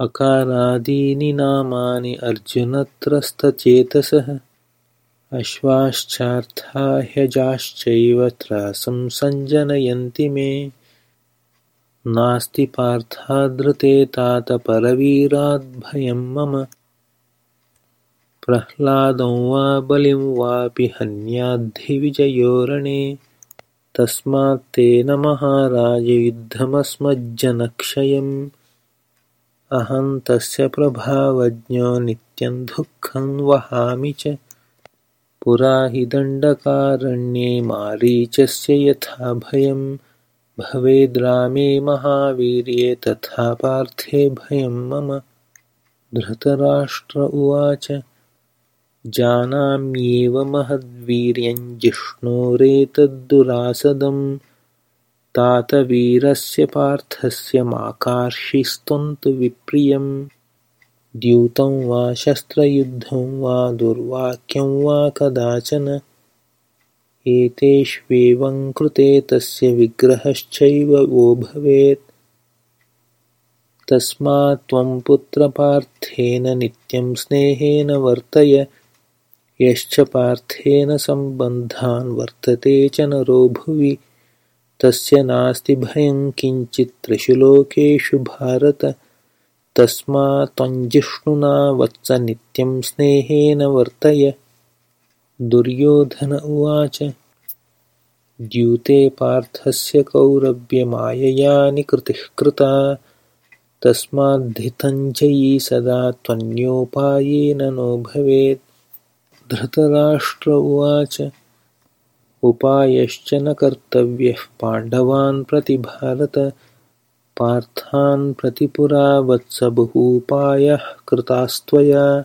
अकारादीनि नामानि अर्जुनत्रस्तचेतसः। अश्वाश्चार्था ह्यजाश्चैव त्रासं सञ्जनयन्ति मे। नास्ति पार्थादृते तात परवीराद्भयं मम। प्रह्लादं वा बलिं वापि हन्याद्धिविजयोरणे तस्मात्तेन महाराजयुद्धमस्मज्जनक्षयम् अहं तस्य प्रभावज्ञो नित्यं दुःखं वहामि च। पुरा हि दण्डकारण्ये मारीचस्य यथा भयं। भवेद्रामे महावीर्ये तथा पार्थे भयं मम। धृतराष्ट्र उवाच। जानाम्येव महद्वीर्यं जिष्णोरेतद्दुरासदम् तात वीरस्य पार्थस्य माकार्षिस्त्वन्तु विप्रियं द्यूतं वा शस्त्रयुद्धं वा दुर्वाक्यं वा कदाचन। एतेष्वेवं कृते तस्य विग्रहश्चैव वो भवेत्। तस्मात् त्वं पुत्रपार्थेन नित्यं स्नेहेन वर्तय। यश्च पार्थेन सम्बन्धान् वर्तते च नरो भुवि तस्य नास्ति भयं किञ्चित्त्रिषु लोकेषु भारत। तस्मात् त्वञ्जिष्णुना वत्स नित्यं स्नेहेन वर्तय। दुर्योधन उवाच द्यूते पार्थस्य कौरव्यमायया निकृतिः कृता। तस्माद्धितञ्जयी सदा त्वन्योपायेन नो भवेत्। धृतराष्ट्र उवाच उपायश्च न कर्तव्यः। पाण्डवान् प्रति भारत पार्थान् प्रति पुरा वत्स बहूपायः कृतास्त्वया